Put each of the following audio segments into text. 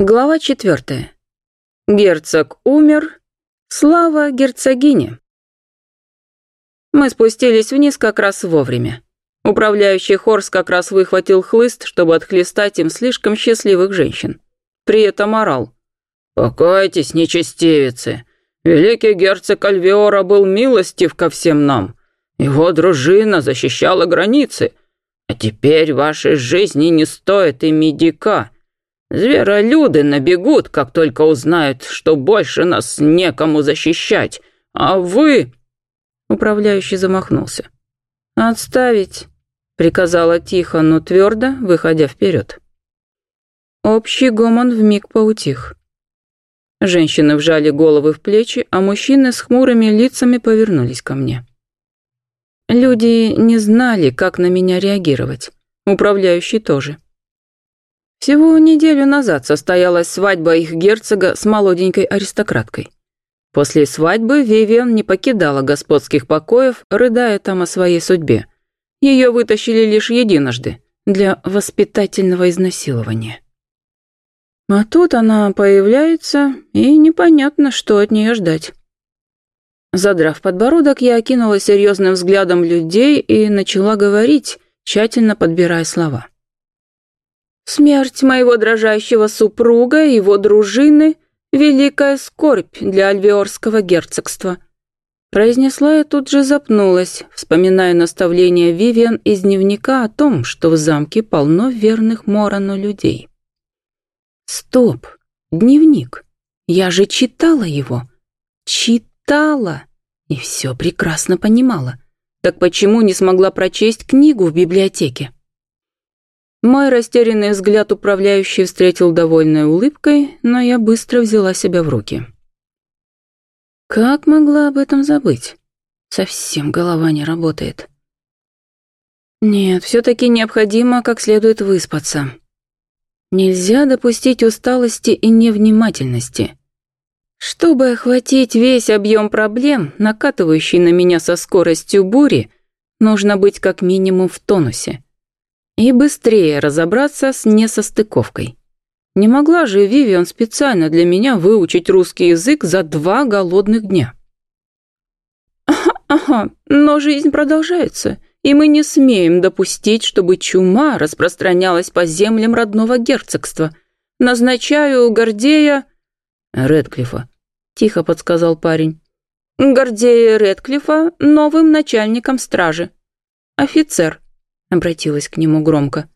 Глава четвертая. Герцог умер. Слава герцогине. Мы спустились вниз как раз вовремя. Управляющий Хорс как раз выхватил хлыст, чтобы отхлестать им слишком счастливых женщин. При этом орал. «Покайтесь, нечестивицы! Великий герцог Альвиора был милостив ко всем нам. Его дружина защищала границы. А теперь вашей жизни не стоит и медика. Зверолюды набегут, как только узнают, что больше нас некому защищать. А вы...» Управляющий замахнулся. «Отставить», — приказала тихо, но твердо, выходя вперед. Общий гомон вмиг поутих. Женщины вжали головы в плечи, а мужчины с хмурыми лицами повернулись ко мне. Люди не знали, как на меня реагировать. Управляющий тоже. Всего неделю назад состоялась свадьба их герцога с молоденькой аристократкой. После свадьбы Вивиан не покидала господских покоев, рыдая там о своей судьбе. Ее вытащили лишь единожды для воспитательного изнасилования. А тут она появляется, и непонятно, что от нее ждать. Задрав подбородок, я окинула серьезным взглядом людей и начала говорить, тщательно подбирая слова. «Смерть моего дрожащего супруга и его дружины — великая скорбь для альвиорского герцогства», Произнесла я тут же запнулась, вспоминая наставление Вивиан из дневника о том, что в замке полно верных Морану людей. Стоп, дневник. Я же читала его. Читала. И все прекрасно понимала. Так почему не смогла прочесть книгу в библиотеке? Мой растерянный взгляд управляющий встретил довольной улыбкой, но я быстро взяла себя в руки. Как могла об этом забыть? Совсем голова не работает. Нет, все-таки необходимо как следует выспаться. Нельзя допустить усталости и невнимательности. Чтобы охватить весь объем проблем, накатывающий на меня со скоростью бури, нужно быть как минимум в тонусе. И быстрее разобраться с несостыковкой. Не могла же Вивиан специально для меня выучить русский язык за два голодных дня. Ага, но жизнь продолжается, и мы не смеем допустить, чтобы чума распространялась по землям родного герцогства. Назначаю Гордея...» «Редклифа», — тихо подсказал парень. «Гордея Редклифа новым начальником стражи. Офицер», — обратилась к нему громко.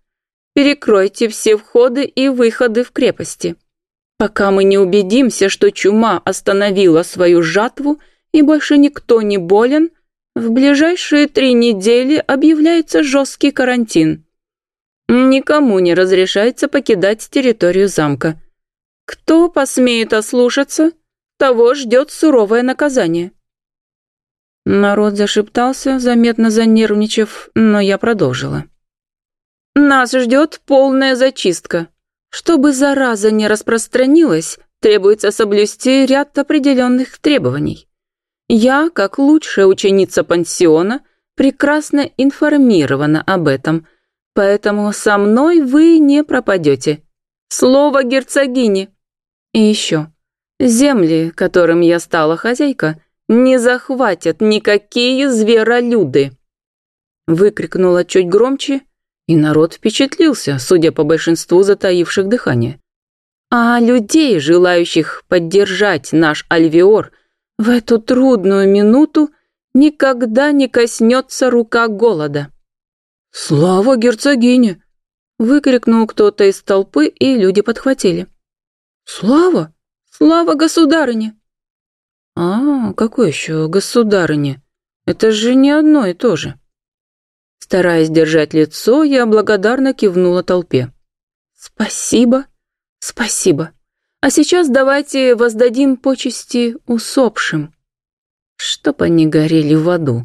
«Перекройте все входы и выходы в крепости. Пока мы не убедимся, что чума остановила свою жатву и больше никто не болен, — в ближайшие три недели объявляется жесткий карантин. Никому не разрешается покидать территорию замка. Кто посмеет ослушаться, того ждет суровое наказание. Народ зашептался, заметно занервничав, но я продолжила. Нас ждет полная зачистка. Чтобы зараза не распространилась, требуется соблюсти ряд определенных требований. Я, как лучшая ученица пансиона, прекрасно информирована об этом, поэтому со мной вы не пропадете. Слово герцогини. И еще. Земли, которым я стала хозяйка, не захватят никакие зверолюды. Выкрикнула чуть громче, и народ впечатлился, судя по большинству затаивших дыхание. А людей, желающих поддержать наш альвеор – в эту трудную минуту никогда не коснется рука голода. «Слава герцогине!» — выкрикнул кто-то из толпы, и люди подхватили. «Слава! Слава государыне!» «А, какой еще государыне? Это же не одно и то же». Стараясь держать лицо, я благодарно кивнула толпе. «Спасибо, спасибо!» А сейчас давайте воздадим почести усопшим, чтоб они горели в аду,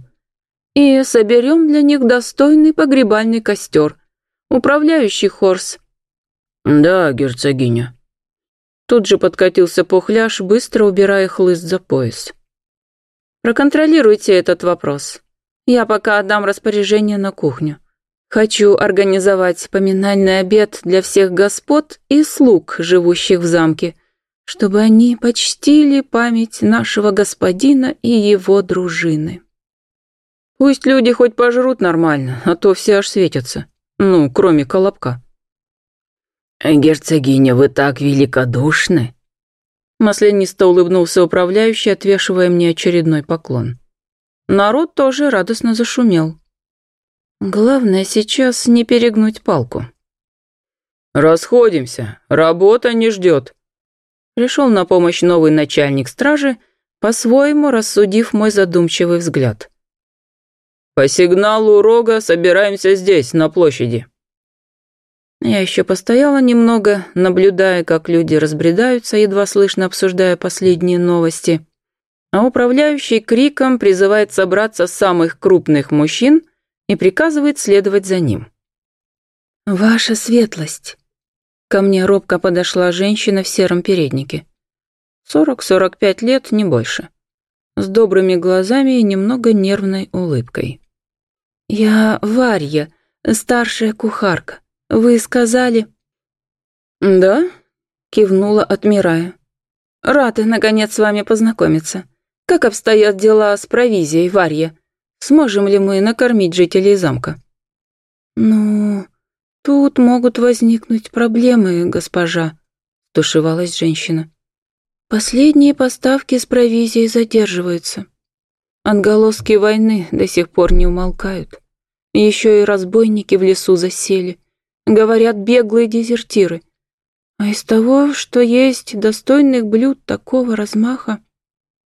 и соберем для них достойный погребальный костер. Управляющий Хорс. Да, герцогиня. Тут же подкатился пухляш, быстро убирая хлыст за пояс. Проконтролируйте этот вопрос. Я пока отдам распоряжение на кухню. Хочу организовать поминальный обед для всех господ и слуг, живущих в замке, чтобы они почтили память нашего господина и его дружины. Пусть люди хоть пожрут нормально, а то все аж светятся. Ну, кроме Колобка. «Герцогиня, вы так великодушны!» Маслянисто улыбнулся управляющий, отвешивая мне очередной поклон. Народ тоже радостно зашумел. Главное сейчас не перегнуть палку. «Расходимся, работа не ждет», Пришел на помощь новый начальник стражи, по-своему рассудив мой задумчивый взгляд. «По сигналу рога собираемся здесь, на площади». Я еще постояла немного, наблюдая, как люди разбредаются, едва слышно обсуждая последние новости. А управляющий криком призывает собраться самых крупных мужчин и приказывает следовать за ним. «Ваша светлость!» Ко мне робко подошла женщина в сером переднике. Сорок-сорок пять лет, не больше. С добрыми глазами и немного нервной улыбкой. «Я Варья, старшая кухарка. Вы сказали...» «Да?» — кивнула, отмирая. «Рады, наконец, с вами познакомиться. Как обстоят дела с провизией, Варья? Сможем ли мы накормить жителей замка?» «Ну...» «Тут могут возникнуть проблемы, госпожа», — тушевалась женщина. «Последние поставки с провизией задерживаются. Отголоски войны до сих пор не умолкают. Еще и разбойники в лесу засели. Говорят, беглые дезертиры. А из того, что есть достойных блюд такого размаха...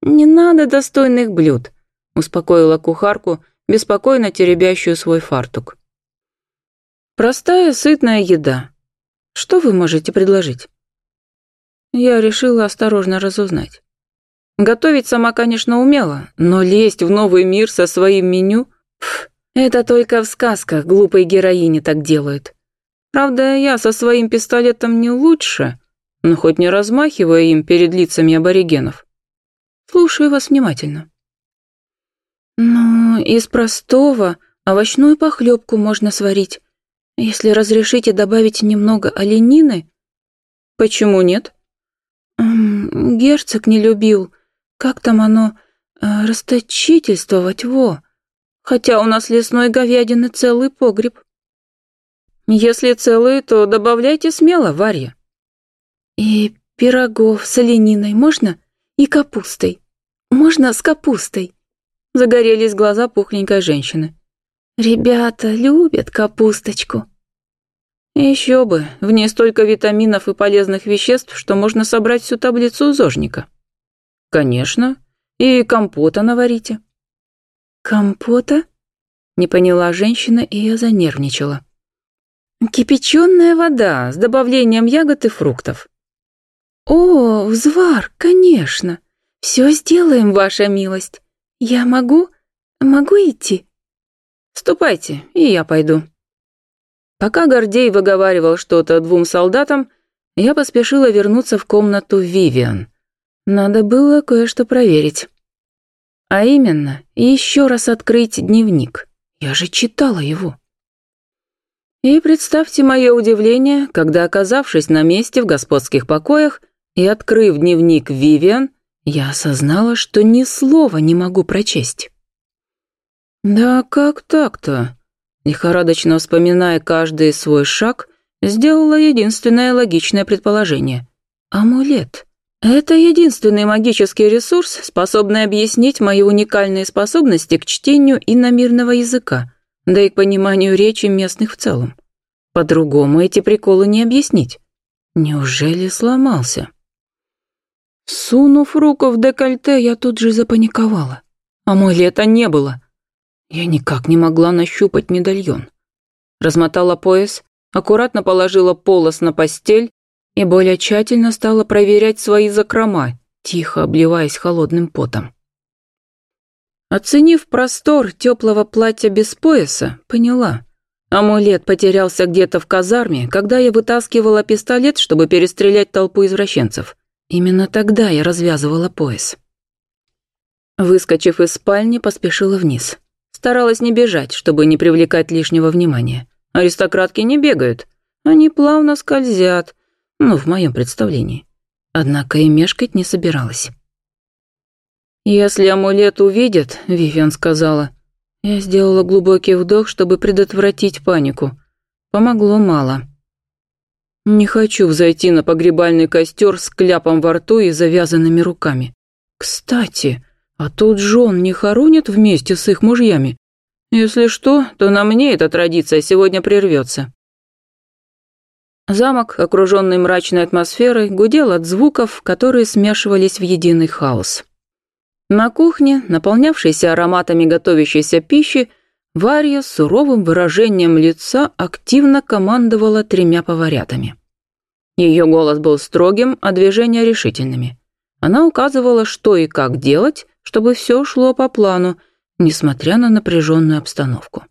«Не надо достойных блюд», — успокоила кухарку, беспокойно теребящую свой фартук. Простая, сытная еда. Что вы можете предложить? Я решила осторожно разузнать. Готовить сама, конечно, умела, но лезть в новый мир со своим меню... Пф, это только в сказках глупые героини так делают. Правда, я со своим пистолетом не лучше, но хоть не размахивая им перед лицами аборигенов. Слушаю вас внимательно. Ну, из простого овощную похлебку можно сварить, если разрешите добавить немного оленины? Почему нет? Герцог не любил. Как там оно? Э, расточительствовать, во. Хотя у нас лесной говядины целый погреб. Если целый, то добавляйте смело, Варья. И пирогов с олениной можно? И капустой. Можно с капустой. Загорелись глаза пухленькой женщины. Ребята любят капусточку. Еще бы, в ней столько витаминов и полезных веществ, что можно собрать всю таблицу зожника. Конечно, и компота наварите. Компота? Не поняла женщина, и я занервничала. Кипяченая вода с добавлением ягод и фруктов. О, взвар, конечно. Все сделаем, ваша милость. Я могу? Могу идти? «Ступайте, и я пойду». Пока Гордей выговаривал что-то двум солдатам, я поспешила вернуться в комнату Вивиан. Надо было кое-что проверить. А именно, еще раз открыть дневник. Я же читала его. И представьте мое удивление, когда, оказавшись на месте в господских покоях и открыв дневник Вивиан, я осознала, что ни слова не могу прочесть. «Да как так-то?» Лихорадочно вспоминая каждый свой шаг, сделала единственное логичное предположение. «Амулет. Это единственный магический ресурс, способный объяснить мои уникальные способности к чтению иномирного языка, да и к пониманию речи местных в целом. По-другому эти приколы не объяснить. Неужели сломался?» Сунув руку в декольте, я тут же запаниковала. Амулета не было. Я никак не могла нащупать медальон. Размотала пояс, аккуратно положила полос на постель и более тщательно стала проверять свои закрома, тихо обливаясь холодным потом. Оценив простор теплого платья без пояса, поняла. Амулет потерялся где-то в казарме, когда я вытаскивала пистолет, чтобы перестрелять толпу извращенцев. Именно тогда я развязывала пояс. Выскочив из спальни, поспешила вниз. Старалась не бежать, чтобы не привлекать лишнего внимания. Аристократки не бегают. Они плавно скользят. Ну, в моем представлении. Однако и мешкать не собиралась. «Если амулет увидят», — Вивиан сказала, — я сделала глубокий вдох, чтобы предотвратить панику. Помогло мало. Не хочу взойти на погребальный костер с кляпом во рту и завязанными руками. Кстати, а тут жен не хоронят вместе с их мужьями? Если что, то на мне эта традиция сегодня прервется. Замок, окруженный мрачной атмосферой, гудел от звуков, которые смешивались в единый хаос. На кухне, наполнявшейся ароматами готовящейся пищи, Варя с суровым выражением лица активно командовала тремя поварятами. Ее голос был строгим, а движения решительными. Она указывала, что и как делать, чтобы все шло по плану, несмотря на напряженную обстановку.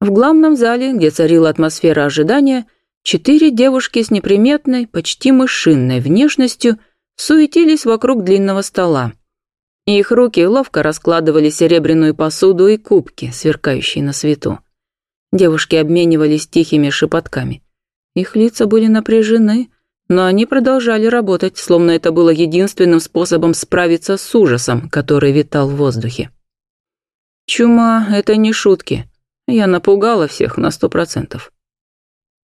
В главном зале, где царила атмосфера ожидания, четыре девушки с неприметной, почти мышинной внешностью суетились вокруг длинного стола. Их руки ловко раскладывали серебряную посуду и кубки, сверкающие на свету. Девушки обменивались тихими шепотками. Их лица были напряжены, но они продолжали работать, словно это было единственным способом справиться с ужасом, который витал в воздухе. Чума — это не шутки. Я напугала всех на сто процентов.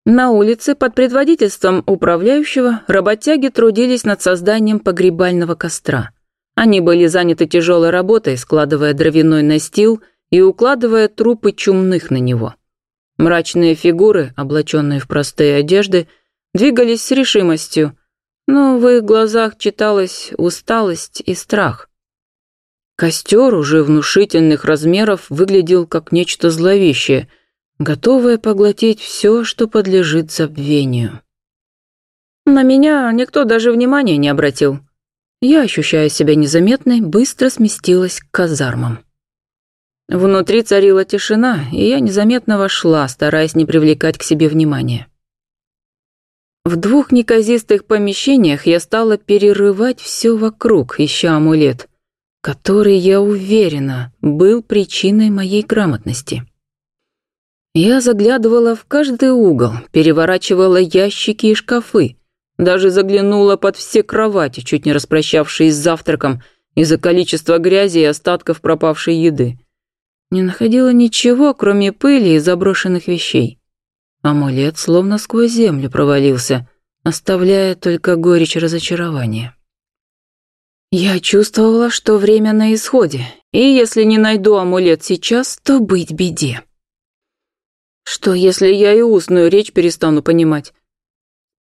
На улице под предводительством управляющего работяги трудились над созданием погребального костра — они были заняты тяжелой работой, складывая дровяной настил и укладывая трупы чумных на него. Мрачные фигуры, облаченные в простые одежды, двигались с решимостью, но в их глазах читалась усталость и страх. Костер уже внушительных размеров выглядел как нечто зловещее, готовое поглотить все, что подлежит забвению. На меня никто даже внимания не обратил. Я, ощущая себя незаметной, быстро сместилась к казармам. Внутри царила тишина, и я незаметно вошла, стараясь не привлекать к себе внимания. В двух неказистых помещениях я стала перерывать все вокруг, ища амулет, который, я уверена, был причиной моей грамотности. Я заглядывала в каждый угол, переворачивала ящики и шкафы, даже заглянула под все кровати, чуть не распрощавшись с завтраком из-за количества грязи и остатков пропавшей еды. Не находила ничего, кроме пыли и заброшенных вещей. Амулет словно сквозь землю провалился, оставляя только горечь разочарования. Я чувствовала, что время на исходе, и если не найду амулет сейчас, то быть беде. Что, если я и устную речь перестану понимать?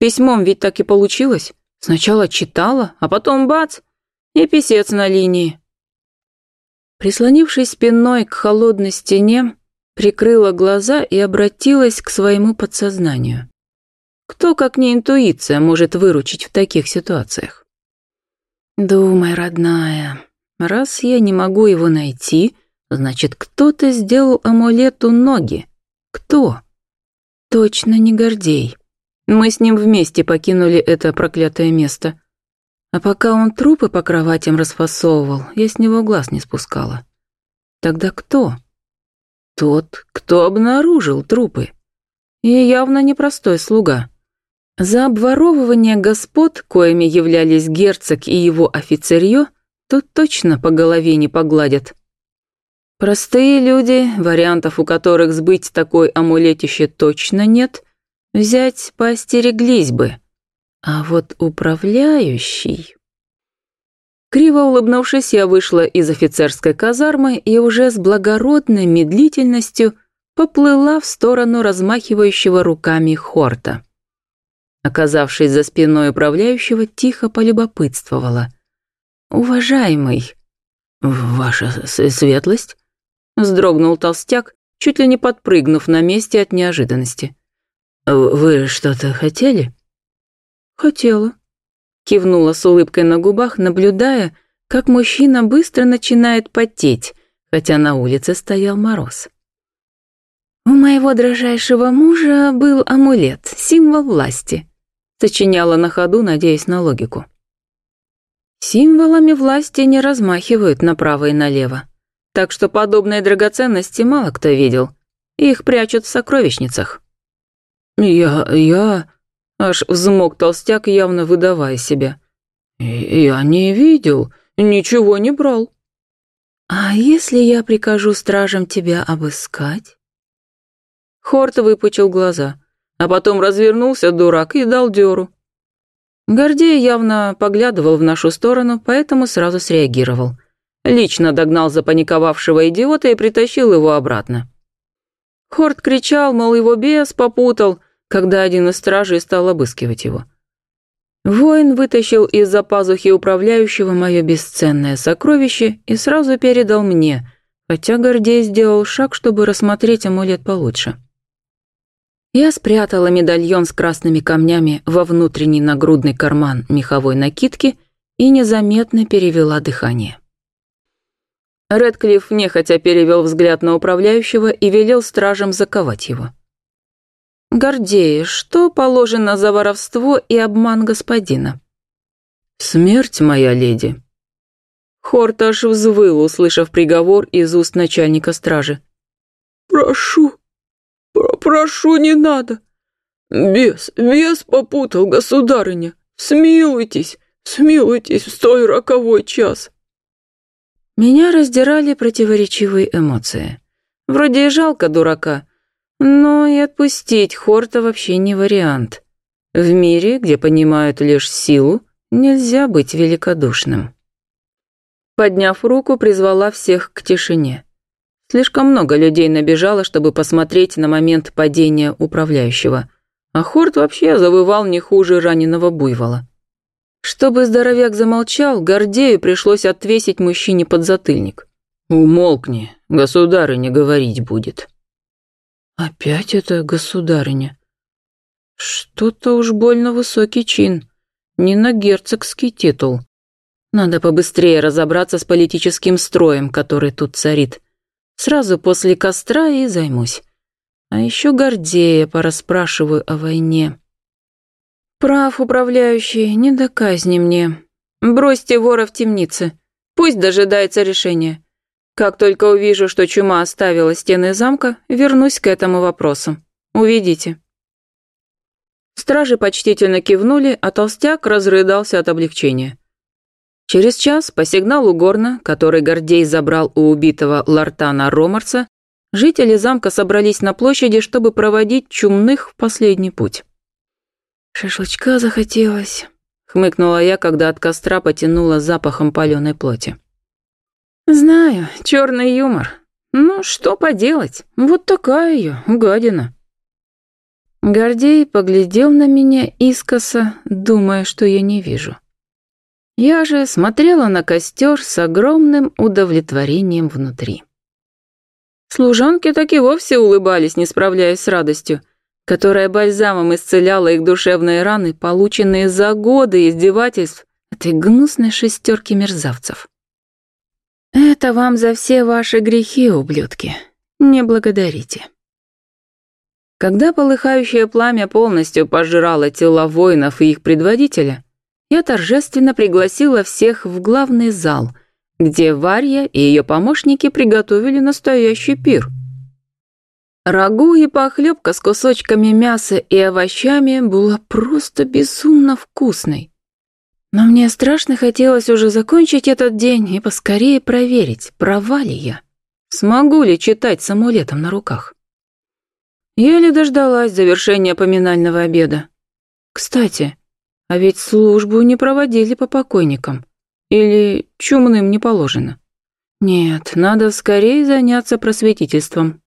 Письмом ведь так и получилось. Сначала читала, а потом бац, и писец на линии. Прислонившись спиной к холодной стене, прикрыла глаза и обратилась к своему подсознанию. Кто, как не интуиция, может выручить в таких ситуациях? Думай, родная, раз я не могу его найти, значит, кто-то сделал амулету ноги. Кто? Точно не Гордей. Мы с ним вместе покинули это проклятое место. А пока он трупы по кроватям расфасовывал, я с него глаз не спускала. Тогда кто? Тот, кто обнаружил трупы. И явно непростой слуга. За обворовывание господ, коими являлись герцог и его офицерье, тут точно по голове не погладят. Простые люди, вариантов у которых сбыть такой амулетище точно нет, Взять поостереглись бы. А вот управляющий... Криво улыбнувшись, я вышла из офицерской казармы и уже с благородной медлительностью поплыла в сторону размахивающего руками хорта. Оказавшись за спиной управляющего, тихо полюбопытствовала. «Уважаемый...» «Ваша светлость?» Вздрогнул толстяк, чуть ли не подпрыгнув на месте от неожиданности. «Вы что-то хотели?» «Хотела», — кивнула с улыбкой на губах, наблюдая, как мужчина быстро начинает потеть, хотя на улице стоял мороз. «У моего дрожайшего мужа был амулет, символ власти», — сочиняла на ходу, надеясь на логику. Символами власти не размахивают направо и налево, так что подобные драгоценности мало кто видел — Их прячут в сокровищницах». «Я... я...» Аж взмок толстяк, явно выдавая себя. «Я не видел, ничего не брал». «А если я прикажу стражам тебя обыскать?» Хорт выпучил глаза, а потом развернулся, дурак, и дал дёру. Гордей явно поглядывал в нашу сторону, поэтому сразу среагировал. Лично догнал запаниковавшего идиота и притащил его обратно. Хорт кричал, мол, его бес попутал, когда один из стражей стал обыскивать его. Воин вытащил из-за пазухи управляющего мое бесценное сокровище и сразу передал мне, хотя Гордей сделал шаг, чтобы рассмотреть амулет получше. Я спрятала медальон с красными камнями во внутренний нагрудный карман меховой накидки и незаметно перевела дыхание. Редклифф нехотя перевел взгляд на управляющего и велел стражам заковать его. Гордея, что положено за воровство и обман господина?» «Смерть, моя леди». Хорт аж взвыл, услышав приговор из уст начальника стражи. «Прошу, про прошу, не надо. Бес, бес попутал, государыня. Смилуйтесь, смилуйтесь в столь роковой час». Меня раздирали противоречивые эмоции. Вроде и жалко дурака, но и отпустить Хорта вообще не вариант. В мире, где понимают лишь силу, нельзя быть великодушным. Подняв руку, призвала всех к тишине. Слишком много людей набежало, чтобы посмотреть на момент падения управляющего. А Хорт вообще завывал не хуже раненого буйвола. Чтобы здоровяк замолчал, Гордею пришлось отвесить мужчине подзатыльник. «Умолкни, государыня говорить будет». Опять это государыня. Что-то уж больно высокий чин. Не на герцогский титул. Надо побыстрее разобраться с политическим строем, который тут царит. Сразу после костра и займусь. А еще Гордея пораспрашиваю о войне. Прав, управляющий, не до казни мне. Бросьте вора в темнице. Пусть дожидается решения. Как только увижу, что чума оставила стены замка, вернусь к этому вопросу. Увидите. Стражи почтительно кивнули, а толстяк разрыдался от облегчения. Через час по сигналу Горна, который Гордей забрал у убитого Лартана Ромарса, жители замка собрались на площади, чтобы проводить чумных в последний путь. «Шашлычка захотелось», — хмыкнула я, когда от костра потянула запахом паленой плоти. «Знаю, черный юмор. Ну, что поделать, вот такая я, гадина». Гордей поглядел на меня искоса, думая, что я не вижу. Я же смотрела на костер с огромным удовлетворением внутри. Служанки так и вовсе улыбались, не справляясь с радостью, которая бальзамом исцеляла их душевные раны, полученные за годы издевательств этой гнусной шестерки мерзавцев. «Это вам за все ваши грехи, ублюдки. Не благодарите». Когда полыхающее пламя полностью пожирало тела воинов и их предводителя, я торжественно пригласила всех в главный зал, где Варья и ее помощники приготовили настоящий пир. Рагу и похлебка с кусочками мяса и овощами была просто безумно вкусной. Но мне страшно хотелось уже закончить этот день и поскорее проверить, права ли я. Смогу ли читать с амулетом на руках? Еле дождалась завершения поминального обеда. Кстати, а ведь службу не проводили по покойникам. Или чумным не положено. Нет, надо скорее заняться просветительством.